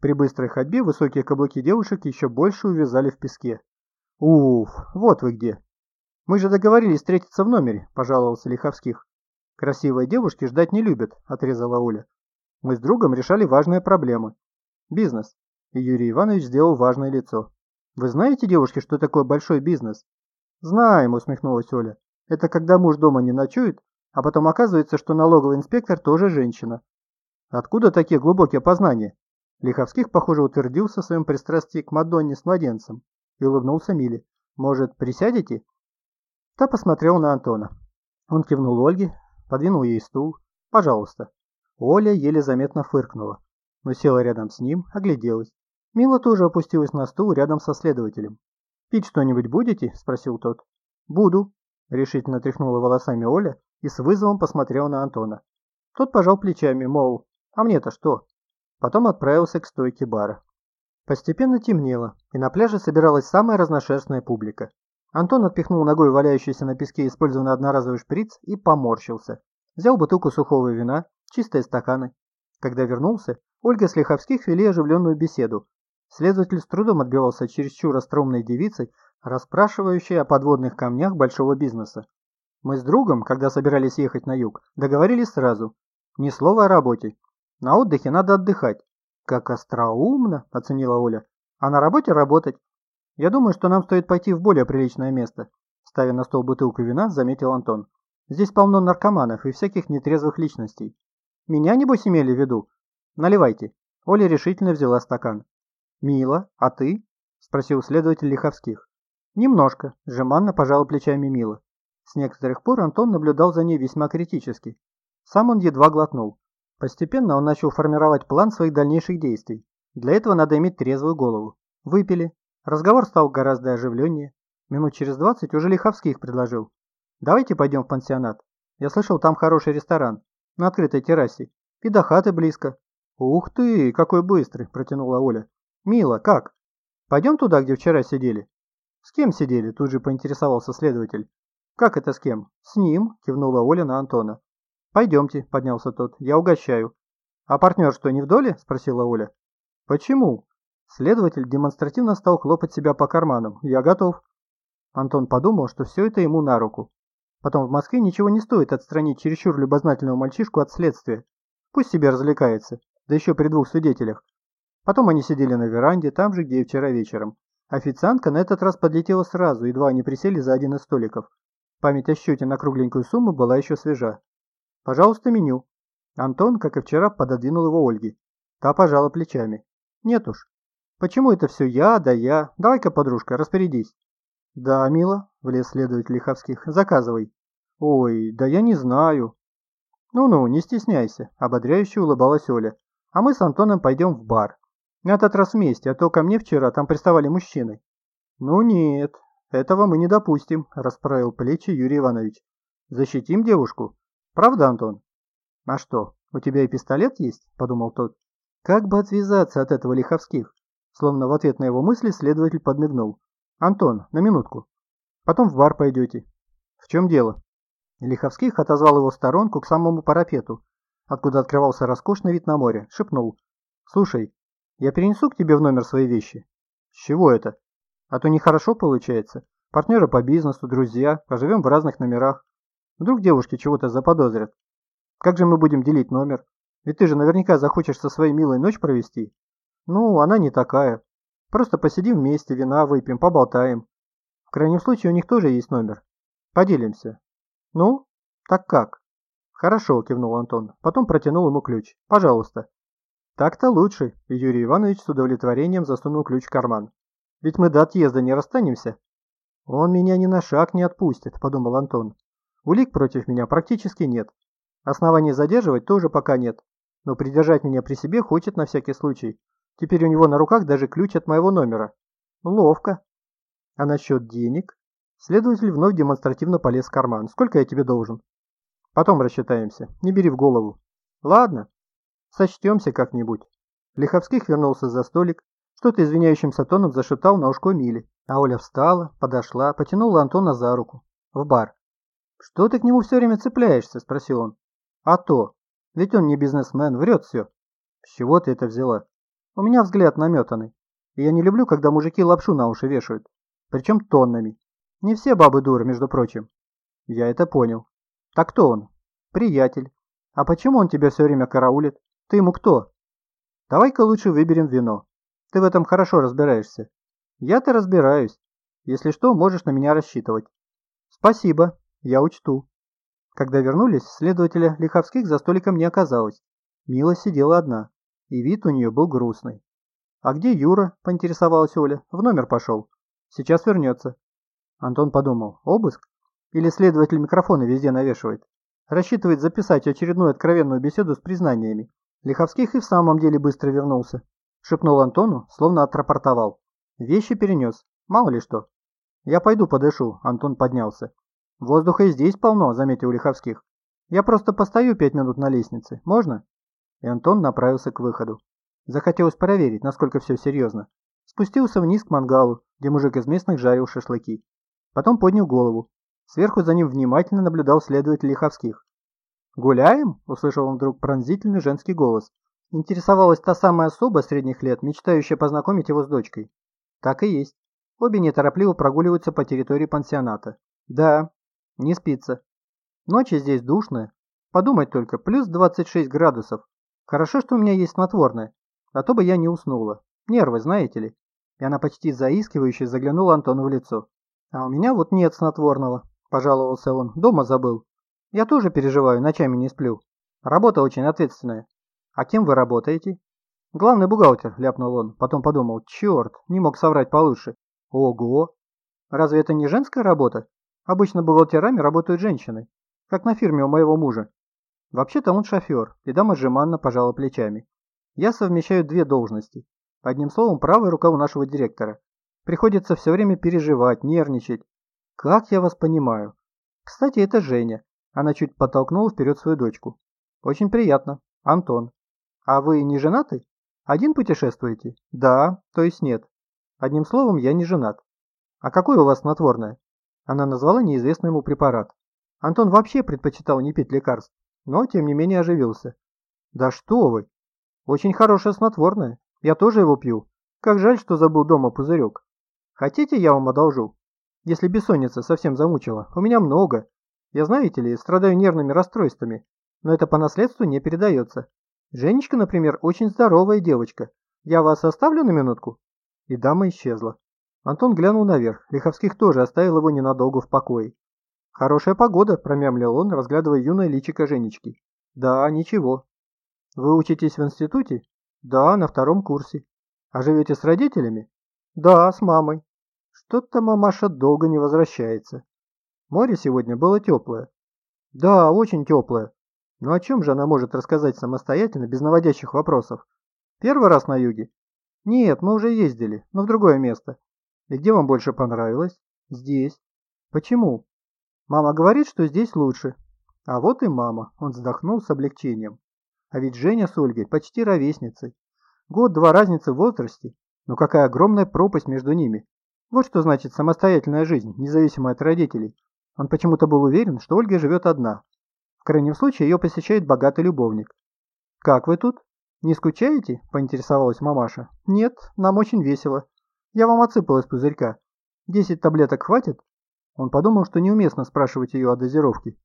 При быстрой ходьбе высокие каблуки девушек еще больше увязали в песке. «Уф, вот вы где!» «Мы же договорились встретиться в номере», – пожаловался Лиховских. «Красивые девушки ждать не любят», – отрезала Оля. «Мы с другом решали важные проблемы. Бизнес». И Юрий Иванович сделал важное лицо. «Вы знаете, девушки, что такое большой бизнес?» «Знаем», – усмехнулась Оля. «Это когда муж дома не ночует, а потом оказывается, что налоговый инспектор тоже женщина». «Откуда такие глубокие познания?» Лиховских, похоже, утвердился в своем пристрастии к Мадонне с младенцем и улыбнулся Миле. «Может, присядете?» Та посмотрел на Антона. Он кивнул Ольге, подвинул ей стул. «Пожалуйста». Оля еле заметно фыркнула, но села рядом с ним, огляделась. Мила тоже опустилась на стул рядом со следователем. «Пить что-нибудь будете?» – спросил тот. «Буду», – решительно тряхнула волосами Оля и с вызовом посмотрела на Антона. Тот пожал плечами, мол, «А мне-то что?» Потом отправился к стойке бара. Постепенно темнело, и на пляже собиралась самая разношерстная публика. Антон отпихнул ногой валяющийся на песке использованный одноразовый шприц и поморщился. Взял бутылку сухого вина, чистые стаканы. Когда вернулся, Ольга с Лиховских вели оживленную беседу. Следователь с трудом отбивался чересчур остроумной девицей, расспрашивающей о подводных камнях большого бизнеса. Мы с другом, когда собирались ехать на юг, договорились сразу. Ни слова о работе, на отдыхе надо отдыхать. Как остроумно, оценила Оля. А на работе работать. Я думаю, что нам стоит пойти в более приличное место. Ставя на стол бутылку вина, заметил Антон. Здесь полно наркоманов и всяких нетрезвых личностей. Меня, небось, имели в виду? Наливайте. Оля решительно взяла стакан. Мила, а ты? Спросил следователь Лиховских. Немножко, жеманно пожал плечами Мила. С некоторых пор Антон наблюдал за ней весьма критически. Сам он едва глотнул. Постепенно он начал формировать план своих дальнейших действий. Для этого надо иметь трезвую голову. Выпили. Разговор стал гораздо оживленнее. Минут через двадцать уже Лиховских предложил. «Давайте пойдем в пансионат. Я слышал, там хороший ресторан. На открытой террасе. И до хаты близко». «Ух ты, какой быстрый!» – протянула Оля. «Мила, как? Пойдем туда, где вчера сидели?» «С кем сидели?» – тут же поинтересовался следователь. «Как это с кем?» «С ним», – кивнула Оля на Антона. «Пойдемте», – поднялся тот, – «я угощаю». «А партнер что, не в доле?» – спросила Оля. «Почему?» Следователь демонстративно стал хлопать себя по карманам. «Я готов». Антон подумал, что все это ему на руку. Потом в Москве ничего не стоит отстранить чересчур любознательного мальчишку от следствия. Пусть себе развлекается, да еще при двух свидетелях. Потом они сидели на веранде, там же, где и вчера вечером. Официантка на этот раз подлетела сразу, едва они присели за один из столиков. Память о счете на кругленькую сумму была еще свежа. «Пожалуйста, меню». Антон, как и вчера, пододвинул его Ольге. Та пожала плечами. «Нет уж. Почему это все я, да я? Давай-ка, подружка, распорядись». «Да, мила», — влез следователь Лиховских, — «заказывай». «Ой, да я не знаю». «Ну-ну, не стесняйся», — ободряюще улыбалась Оля. «А мы с Антоном пойдем в бар. На этот раз вместе, а то ко мне вчера там приставали мужчины». «Ну нет, этого мы не допустим», – расправил плечи Юрий Иванович. «Защитим девушку. Правда, Антон?» «А что, у тебя и пистолет есть?» – подумал тот. «Как бы отвязаться от этого лиховских?» Словно в ответ на его мысли следователь подмигнул. «Антон, на минутку. Потом в бар пойдете». «В чем дело?» Лиховских отозвал его в сторонку к самому парапету, откуда открывался роскошный вид на море, шепнул. «Слушай, я перенесу к тебе в номер свои вещи. С чего это? А то нехорошо получается. Партнеры по бизнесу, друзья, поживем в разных номерах. Вдруг девушки чего-то заподозрят. Как же мы будем делить номер? Ведь ты же наверняка захочешь со своей милой ночь провести. Ну, она не такая. Просто посидим вместе, вина выпьем, поболтаем. В крайнем случае у них тоже есть номер. Поделимся. Ну, так как? Хорошо, кивнул Антон. Потом протянул ему ключ. Пожалуйста. Так-то лучше, и Юрий Иванович с удовлетворением засунул ключ в карман. Ведь мы до отъезда не расстанемся. Он меня ни на шаг не отпустит, подумал Антон. Улик против меня практически нет. Оснований задерживать тоже пока нет. Но придержать меня при себе хочет на всякий случай. Теперь у него на руках даже ключ от моего номера. Ловко. А насчет денег? Следователь вновь демонстративно полез в карман. Сколько я тебе должен? Потом рассчитаемся. Не бери в голову. Ладно, Сочтемся как-нибудь. Лиховских вернулся за столик, что-то извиняющимся тоном зашептал на ушко Миле. А Оля встала, подошла, потянула Антона за руку. В бар. «Что ты к нему все время цепляешься?» – спросил он. «А то. Ведь он не бизнесмен, врет все». «С чего ты это взяла?» «У меня взгляд наметанный. Я не люблю, когда мужики лапшу на уши вешают. Причем тоннами. Не все бабы дуры, между прочим». «Я это понял. Так кто он?» «Приятель. А почему он тебя все время караулит? Ты ему кто? Давай-ка лучше выберем вино. Ты в этом хорошо разбираешься. Я-то разбираюсь. Если что, можешь на меня рассчитывать. Спасибо, я учту. Когда вернулись, следователя Лиховских за столиком не оказалось. Мила сидела одна, и вид у нее был грустный. «А где Юра?» – поинтересовалась Оля. «В номер пошел. Сейчас вернется». Антон подумал, обыск? Или следователь микрофона везде навешивает? Рассчитывает записать очередную откровенную беседу с признаниями. Лиховских и в самом деле быстро вернулся. Шепнул Антону, словно отрапортовал. Вещи перенес, мало ли что. Я пойду подышу, Антон поднялся. Воздуха и здесь полно, заметил Лиховских. Я просто постою пять минут на лестнице, можно? И Антон направился к выходу. Захотелось проверить, насколько все серьезно. Спустился вниз к мангалу, где мужик из местных жарил шашлыки. Потом поднял голову. Сверху за ним внимательно наблюдал следователь Лиховских. «Гуляем?» – услышал он вдруг пронзительный женский голос. Интересовалась та самая особа средних лет, мечтающая познакомить его с дочкой. Так и есть. Обе неторопливо прогуливаются по территории пансионата. Да, не спится. Ночи здесь душные. Подумать только, плюс 26 градусов. Хорошо, что у меня есть снотворное, а то бы я не уснула. Нервы, знаете ли. И она почти заискивающе заглянула Антону в лицо. А у меня вот нет снотворного, пожаловался он. Дома забыл. Я тоже переживаю, ночами не сплю. Работа очень ответственная. А кем вы работаете? Главный бухгалтер, ляпнул он. Потом подумал, черт, не мог соврать получше. Ого! Разве это не женская работа? Обычно бухгалтерами работают женщины. Как на фирме у моего мужа. Вообще-то он шофер, и дама жеманно пожала плечами. Я совмещаю две должности. Одним словом, правая рука у нашего директора. Приходится все время переживать, нервничать. Как я вас понимаю. Кстати, это Женя. Она чуть подтолкнула вперед свою дочку. «Очень приятно. Антон. А вы не женаты? Один путешествуете?» «Да, то есть нет. Одним словом, я не женат. А какое у вас снотворное?» Она назвала неизвестный ему препарат. Антон вообще предпочитал не пить лекарств, но тем не менее оживился. «Да что вы! Очень хорошее снотворное. Я тоже его пью. Как жаль, что забыл дома пузырек. Хотите, я вам одолжу? Если бессонница совсем замучила, у меня много. Я, знаете ли, страдаю нервными расстройствами, но это по наследству не передается. Женечка, например, очень здоровая девочка. Я вас оставлю на минутку?» И дама исчезла. Антон глянул наверх. Лиховских тоже оставил его ненадолго в покое. «Хорошая погода», – промямлил он, разглядывая юное личико Женечки. «Да, ничего». «Вы учитесь в институте?» «Да, на втором курсе». «А живете с родителями?» «Да, с мамой». «Что-то мамаша долго не возвращается». Море сегодня было теплое. «Да, очень теплое. Но о чем же она может рассказать самостоятельно, без наводящих вопросов? Первый раз на юге? Нет, мы уже ездили, но в другое место. И где вам больше понравилось? Здесь. Почему? Мама говорит, что здесь лучше. А вот и мама. Он вздохнул с облегчением. А ведь Женя с Ольгой почти ровесницы. Год-два разницы в возрасте. Но какая огромная пропасть между ними. Вот что значит самостоятельная жизнь, независимая от родителей. Он почему-то был уверен, что Ольга живет одна. В крайнем случае ее посещает богатый любовник. «Как вы тут? Не скучаете?» – поинтересовалась мамаша. «Нет, нам очень весело. Я вам отсыпал из пузырька. Десять таблеток хватит?» Он подумал, что неуместно спрашивать ее о дозировке.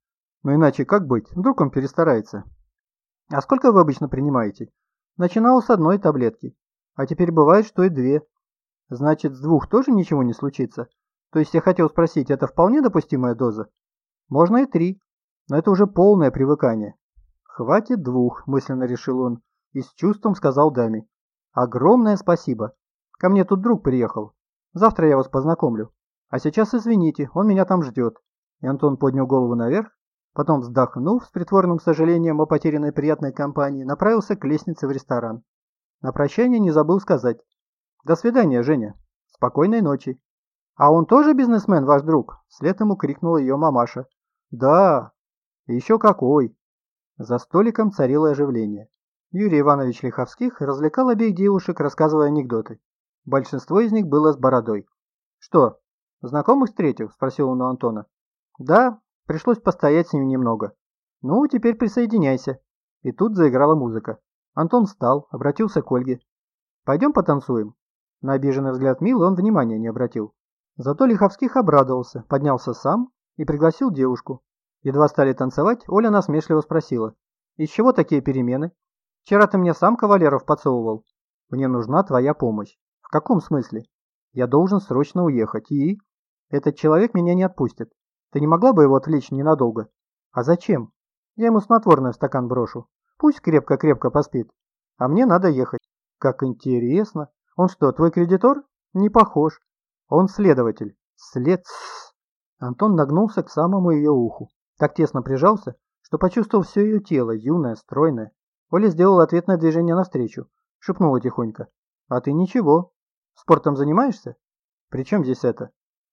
Но иначе как быть? Вдруг он перестарается. А сколько вы обычно принимаете? Начинал с одной таблетки. А теперь бывает, что и две. Значит, с двух тоже ничего не случится? То есть я хотел спросить, это вполне допустимая доза? Можно и три. Но это уже полное привыкание. Хватит двух, мысленно решил он, и с чувством сказал даме. Огромное спасибо. Ко мне тут друг приехал. Завтра я вас познакомлю. А сейчас извините, он меня там ждет. И Антон поднял голову наверх, потом, вздохнув с притворным сожалением о потерянной приятной компании, направился к лестнице в ресторан. На прощание не забыл сказать. «До свидания, Женя. Спокойной ночи». «А он тоже бизнесмен, ваш друг?» Вслед ему крикнула ее мамаша. «Да, еще какой!» За столиком царило оживление. Юрий Иванович Лиховских развлекал обеих девушек, рассказывая анекдоты. Большинство из них было с бородой. «Что, знакомых встретил?» – спросил он у Антона. «Да, пришлось постоять с ними немного. Ну, теперь присоединяйся». И тут заиграла музыка. Антон встал, обратился к Ольге. «Пойдем потанцуем?» На обиженный взгляд Милы он внимания не обратил. Зато Лиховских обрадовался, поднялся сам и пригласил девушку. Едва стали танцевать, Оля насмешливо спросила. «Из чего такие перемены? Вчера ты мне сам кавалеров подсовывал. Мне нужна твоя помощь. В каком смысле? Я должен срочно уехать и... Этот человек меня не отпустит. Ты не могла бы его отвлечь ненадолго? А зачем? Я ему снотворное в стакан брошу. Пусть крепко-крепко поспит. А мне надо ехать. Как интересно. Он что, твой кредитор? Не похож. Он следователь. След... Антон нагнулся к самому ее уху. Так тесно прижался, что почувствовал все ее тело, юное, стройное. Оля сделала ответное движение навстречу. Шепнула тихонько. «А ты ничего. Спортом занимаешься? При чем здесь это?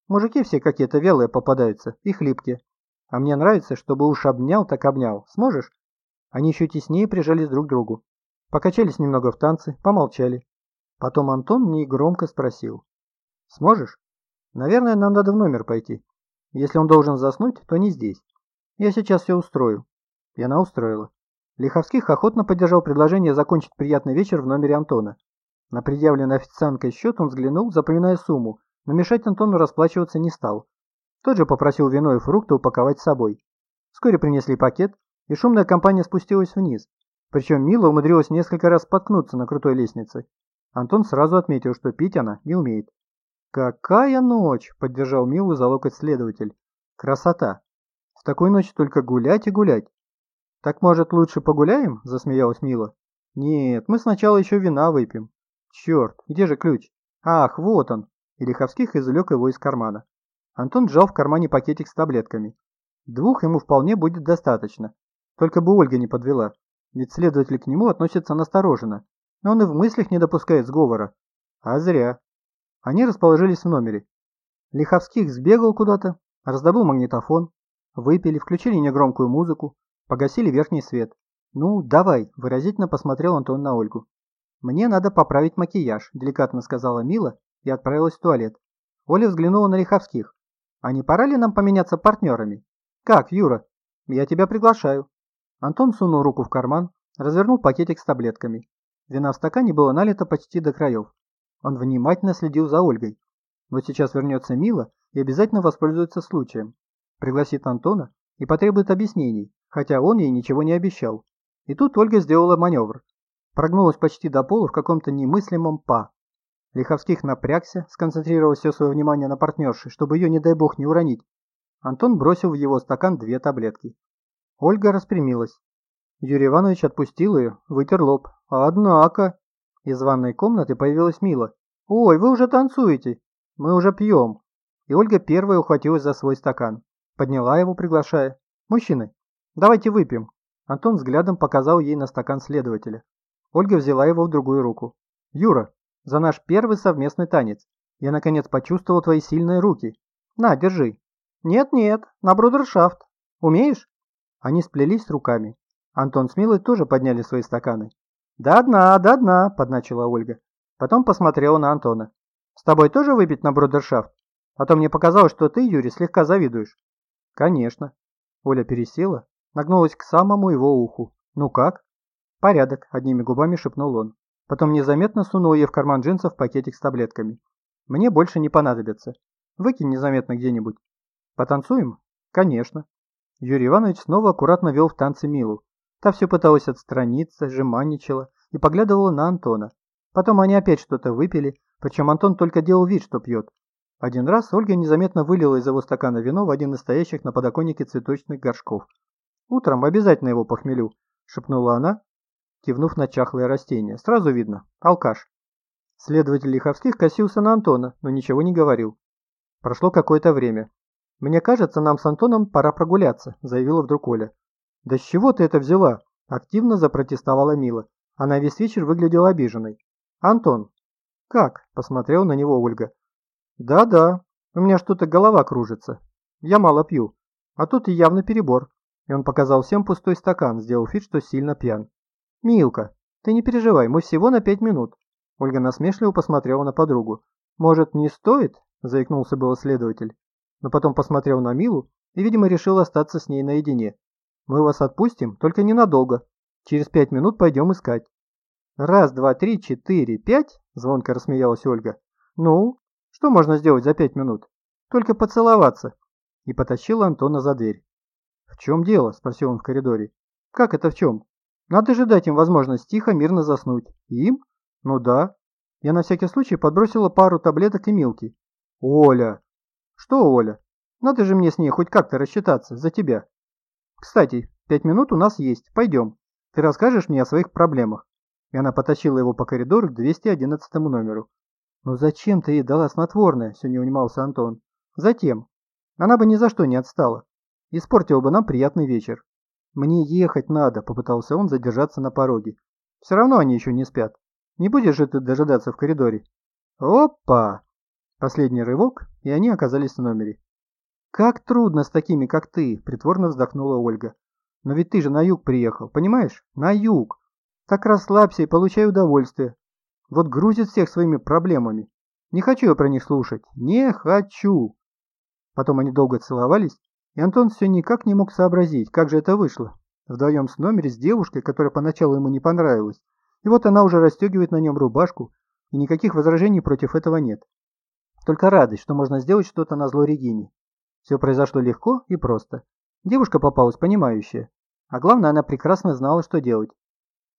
Мужики все какие-то вялые попадаются и хлипкие. А мне нравится, чтобы уж обнял, так обнял. Сможешь? Они еще теснее прижались друг к другу. Покачались немного в танце, помолчали. Потом Антон негромко спросил. Сможешь? Наверное, нам надо в номер пойти. Если он должен заснуть, то не здесь. Я сейчас все устрою. И она устроила. Лиховских охотно поддержал предложение закончить приятный вечер в номере Антона. На предъявленный официанткой счет он взглянул, запоминая сумму, но мешать Антону расплачиваться не стал. Тот же попросил вино и фрукты упаковать с собой. Вскоре принесли пакет, и шумная компания спустилась вниз. Причем Мила умудрилась несколько раз споткнуться на крутой лестнице. Антон сразу отметил, что пить она не умеет. «Какая ночь!» – поддержал Милу за локоть следователь. «Красота! В такой ночи только гулять и гулять!» «Так, может, лучше погуляем?» – засмеялась Мила. «Нет, мы сначала еще вина выпьем». Черт, где же ключ? Ах, вот он. И Лиховских извлек его из кармана. Антон сжал в кармане пакетик с таблетками. Двух ему вполне будет достаточно. Только бы Ольга не подвела. Ведь следователь к нему относится настороженно. Но он и в мыслях не допускает сговора. А зря. Они расположились в номере. Лиховских сбегал куда-то, раздобыл магнитофон. Выпили, включили негромкую музыку, погасили верхний свет. «Ну, давай», – выразительно посмотрел Антон на Ольгу. «Мне надо поправить макияж», – деликатно сказала Мила и отправилась в туалет. Оля взглянула на Лиховских. А не пора ли нам поменяться партнерами? Как, Юра? Я тебя приглашаю. Антон сунул руку в карман, развернул пакетик с таблетками. Вина в стакане было налито почти до краев. Он внимательно следил за Ольгой. Вот сейчас вернется Мила и обязательно воспользуется случаем. Пригласит Антона и потребует объяснений, хотя он ей ничего не обещал. И тут Ольга сделала маневр. Прогнулась почти до пола в каком-то немыслимом па. Лиховских напрягся, сконцентрировав все свое внимание на партнерше, чтобы ее, не дай бог, не уронить. Антон бросил в его стакан две таблетки. Ольга распрямилась. Юрий Иванович отпустил ее, вытер лоб. «Однако...» Из ванной комнаты появилась Мила. «Ой, вы уже танцуете! Мы уже пьем!» И Ольга первая ухватилась за свой стакан. Подняла его, приглашая. «Мужчины, давайте выпьем!» Антон взглядом показал ей на стакан следователя. Ольга взяла его в другую руку. «Юра, за наш первый совместный танец. Я наконец почувствовал твои сильные руки. На, держи. Нет-нет, на брудершафт. Умеешь? Они сплелись руками. Антон с Милой тоже подняли свои стаканы. «Да одна, да одна», – подначила Ольга. Потом посмотрела на Антона. «С тобой тоже выпить на брудершафт? А то мне показалось, что ты, Юрий, слегка завидуешь». «Конечно». Оля пересела, нагнулась к самому его уху. «Ну как?» «Порядок», – одними губами шепнул он. Потом незаметно сунул ей в карман джинсов пакетик с таблетками. «Мне больше не понадобится. Выкинь незаметно где-нибудь». «Потанцуем?» «Конечно». Юрий Иванович снова аккуратно вел в танцы Милу. Та все пыталась отстраниться, жеманничала и поглядывала на Антона. Потом они опять что-то выпили, причем Антон только делал вид, что пьет. Один раз Ольга незаметно вылила из его стакана вино в один из стоящих на подоконнике цветочных горшков. «Утром обязательно его похмелю», – шепнула она, кивнув на чахлое растение. Сразу видно. Алкаш. Следователь Лиховских косился на Антона, но ничего не говорил. Прошло какое-то время. «Мне кажется, нам с Антоном пора прогуляться», – заявила вдруг Оля. «Да с чего ты это взяла?» – активно запротестовала Мила. Она весь вечер выглядела обиженной. «Антон». «Как?» – посмотрела на него Ольга. «Да-да, у меня что-то голова кружится. Я мало пью. А тут и явно перебор». И он показал всем пустой стакан, сделав вид, что сильно пьян. «Милка, ты не переживай, мы всего на пять минут». Ольга насмешливо посмотрела на подругу. «Может, не стоит?» – заикнулся был следователь. Но потом посмотрел на Милу и, видимо, решил остаться с ней наедине. «Мы вас отпустим, только ненадолго. Через пять минут пойдем искать». «Раз, два, три, четыре, пять?» – звонко рассмеялась Ольга. «Ну, что можно сделать за пять минут? Только поцеловаться». И потащила Антона за дверь. «В чем дело?» – спросил он в коридоре. «Как это в чем?» Надо же дать им возможность тихо, мирно заснуть. Им? Ну да. Я на всякий случай подбросила пару таблеток и милки. Оля! Что, Оля? Надо же мне с ней хоть как-то рассчитаться за тебя. Кстати, пять минут у нас есть. Пойдем. Ты расскажешь мне о своих проблемах. И она потащила его по коридору к 211 номеру. «Ну зачем ты ей дала снотворное?» – все не унимался Антон. «Затем. Она бы ни за что не отстала. Испортила бы нам приятный вечер. «Мне ехать надо», – попытался он задержаться на пороге. «Все равно они еще не спят. Не будешь же ты дожидаться в коридоре?» «Опа!» Последний рывок, и они оказались в номере. «Как трудно с такими, как ты!» – притворно вздохнула Ольга. «Но ведь ты же на юг приехал, понимаешь? На юг! Так расслабься и получай удовольствие. Вот грузит всех своими проблемами. Не хочу я про них слушать. Не хочу!» Потом они долго целовались, и Антон все никак не мог сообразить, как же это вышло. Вдвоем с номере с девушкой, которая поначалу ему не понравилась. И вот она уже расстегивает на нем рубашку, и никаких возражений против этого нет. Только радость, что можно сделать что-то на зло Регине. Все произошло легко и просто. Девушка попалась понимающая. А главное, она прекрасно знала, что делать.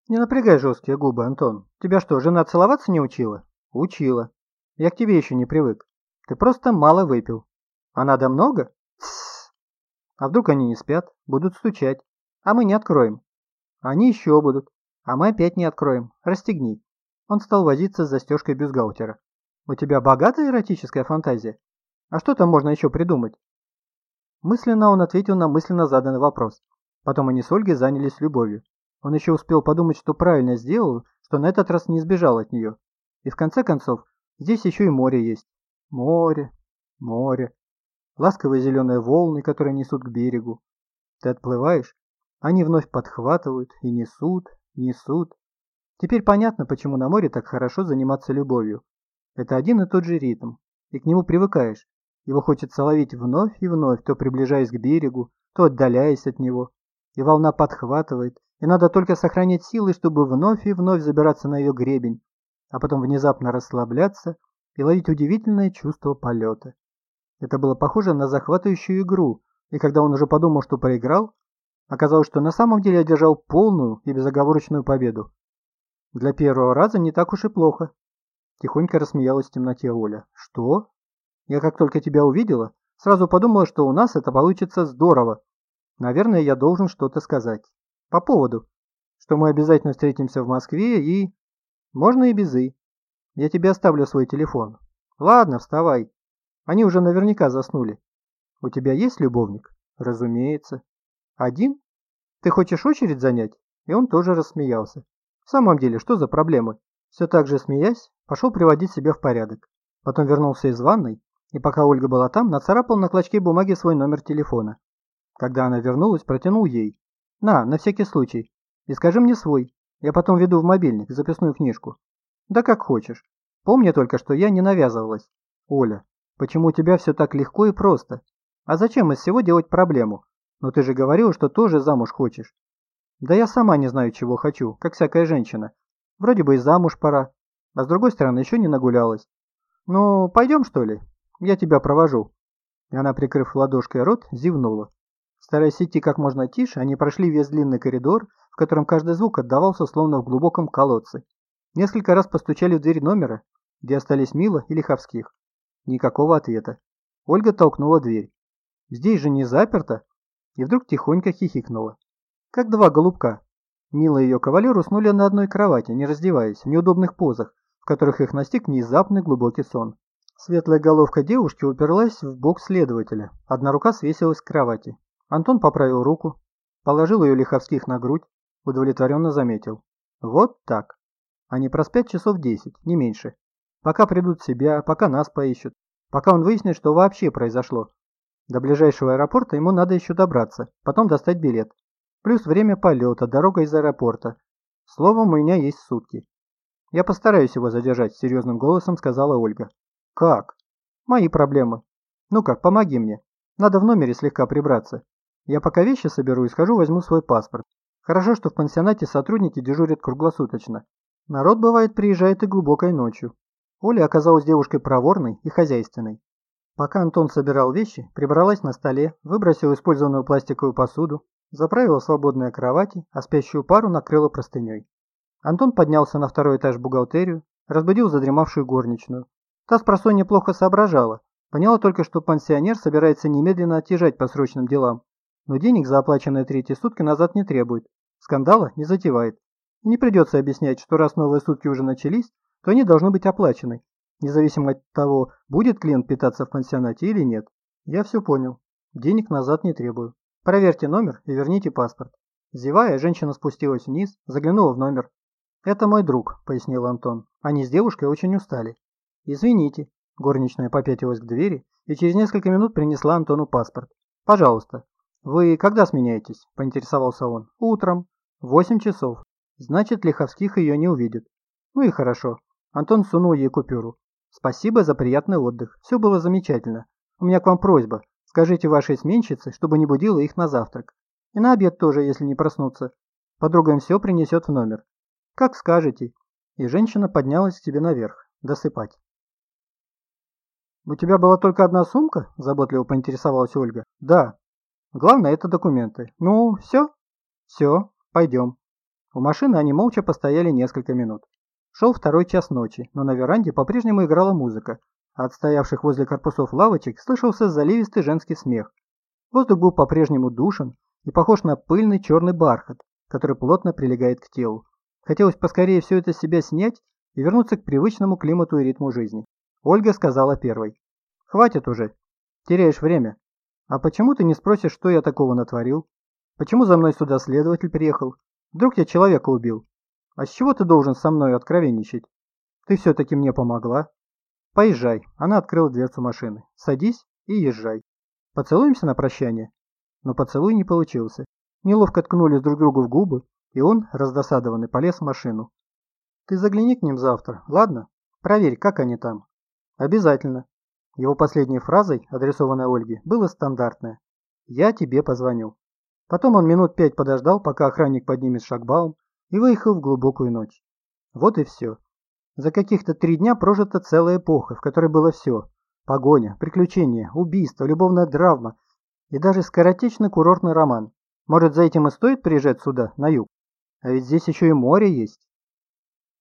Не напрягай жесткие губы, Антон. Тебя что, жена целоваться не учила? Учила. Я к тебе еще не привык. Ты просто мало выпил. А надо много? А вдруг они не спят, будут стучать, а мы не откроем. Они еще будут, а мы опять не откроем. Расстегни. Он стал возиться с застежкой бюстгальтера. У тебя богатая эротическая фантазия? А что там можно еще придумать? Мысленно он ответил на мысленно заданный вопрос. Потом они с Ольгой занялись любовью. Он еще успел подумать, что правильно сделал, что на этот раз не избежал от нее. И в конце концов, здесь еще и море есть. Море, море ласковые зеленые волны, которые несут к берегу. Ты отплываешь, они вновь подхватывают и несут, несут. Теперь понятно, почему на море так хорошо заниматься любовью. Это один и тот же ритм, и к нему привыкаешь. Его хочется ловить вновь и вновь, то приближаясь к берегу, то отдаляясь от него. И волна подхватывает, и надо только сохранять силы, чтобы вновь и вновь забираться на ее гребень, а потом внезапно расслабляться и ловить удивительное чувство полета. Это было похоже на захватывающую игру, и когда он уже подумал, что проиграл, оказалось, что на самом деле одержал полную и безоговорочную победу. Для первого раза не так уж и плохо. Тихонько рассмеялась в темноте Оля. Что? Я как только тебя увидела, сразу подумала, что у нас это получится здорово. Наверное, я должен что-то сказать. По поводу, что мы обязательно встретимся в Москве и... Можно и без «и». Я тебе оставлю свой телефон. Ладно, вставай. Они уже наверняка заснули. У тебя есть любовник? Разумеется. Один? Ты хочешь очередь занять? И он тоже рассмеялся. В самом деле, что за проблемы? Все так же смеясь, пошел приводить себя в порядок. Потом вернулся из ванной и пока Ольга была там, нацарапал на клочке бумаги свой номер телефона. Когда она вернулась, протянул ей. «На, на всякий случай. И скажи мне свой. Я потом веду в мобильник, записную книжку». «Да как хочешь. Помни только, что я не навязывалась. Оля, почему у тебя все так легко и просто? А зачем из всего делать проблему? Но ты же говорил, что тоже замуж хочешь». «Да я сама не знаю, чего хочу, как всякая женщина. Вроде бы и замуж пора. А с другой стороны, еще не нагулялась. Ну, пойдем, что ли? Я тебя провожу». И она, прикрыв ладошкой рот, зевнула. Стараясь идти как можно тише, они прошли весь длинный коридор, в котором каждый звук отдавался словно в глубоком колодце. Несколько раз постучали в дверь номера, где остались Мила и Лиховских. Никакого ответа. Ольга толкнула дверь. «Здесь же не заперто!» И вдруг тихонько хихикнула. Как два голубка. Мила и ее кавалер уснули на одной кровати, не раздеваясь, в неудобных позах, в которых их настиг внезапный глубокий сон. Светлая головка девушки уперлась в бок следователя. Одна рука свесилась к кровати. Антон поправил руку, положил ее Лиховских на грудь, удовлетворенно заметил. Вот так. Они проспят часов десять, не меньше. Пока придут в себя, пока нас поищут, пока он выяснит, что вообще произошло. До ближайшего аэропорта ему надо еще добраться, потом достать билет. Плюс время полета, дорога из аэропорта. Словом, у меня есть сутки. Я постараюсь его задержать, серьезным голосом сказала Ольга. «Как?» «Мои проблемы. Ну как, помоги мне. Надо в номере слегка прибраться. Я пока вещи соберу и схожу возьму свой паспорт. Хорошо, что в пансионате сотрудники дежурят круглосуточно. Народ, бывает, приезжает и глубокой ночью. Оля оказалась девушкой проворной и хозяйственной. Пока Антон собирал вещи, прибралась на столе, выбросила использованную пластиковую посуду, заправила свободные кровати, а спящую пару накрыла простыней. Антон поднялся на второй этаж бухгалтерию, разбудил задремавшую горничную. Та спросонья неплохо соображала. Поняла только, что пансионер собирается немедленно отъезжать по срочным делам. Но денег за оплаченные третьи сутки назад не требует. Скандала не затевает. И не придется объяснять, что раз новые сутки уже начались, то они должны быть оплачены. Независимо от того, будет клиент питаться в пансионате или нет. Я все понял. Денег назад не требую. Проверьте номер и верните паспорт. Зевая, женщина спустилась вниз, заглянула в номер. «Это мой друг», — пояснил Антон. «Они с девушкой очень устали. «Извините». Горничная попятилась к двери и через несколько минут принесла Антону паспорт. «Пожалуйста». «Вы когда сменяетесь?» – поинтересовался он. «Утром. Восемь часов. Значит, Лиховских ее не увидит». «Ну и хорошо». Антон сунул ей купюру. «Спасибо за приятный отдых. Все было замечательно. У меня к вам просьба. Скажите вашей сменщице, чтобы не будила их на завтрак. И на обед тоже, если не проснутся. Подруга им все принесет в номер. Как скажете». И женщина поднялась к себе наверх. Досыпать. «У тебя была только одна сумка?» – заботливо поинтересовалась Ольга. «Да. Главное – это документы. Ну, все?» «Все. Пойдем». У машины они молча постояли несколько минут. Шел второй час ночи, но на веранде по-прежнему играла музыка, от стоявших возле корпусов лавочек слышался заливистый женский смех. Воздух был по-прежнему душен и похож на пыльный черный бархат, который плотно прилегает к телу. Хотелось поскорее все это с себя снять и вернуться к привычному климату и ритму жизни. Ольга сказала первой. «Хватит уже. Теряешь время. А почему ты не спросишь, что я такого натворил? Почему за мной сюда следователь приехал? Вдруг я человека убил? А с чего ты должен со мной откровенничать? Ты все-таки мне помогла. Поезжай. Она открыла дверцу машины. Садись и езжай. Поцелуемся на прощание? Но поцелуй не получился. Неловко ткнулись друг другу в губы, и он, раздосадованный, полез в машину. Ты загляни к ним завтра, ладно? Проверь, как они там. Обязательно. Его последней фразой, адресованной Ольге, было стандартное «Я тебе позвоню». Потом он минут пять подождал, пока охранник поднимет шагбаум, и выехал в глубокую ночь. Вот и все. За каких-то три дня прожита целая эпоха, в которой было все. Погоня, приключения, убийство, любовная драма и даже скоротечный курортный роман. Может, за этим и стоит приезжать сюда, на юг? А ведь здесь еще и море есть.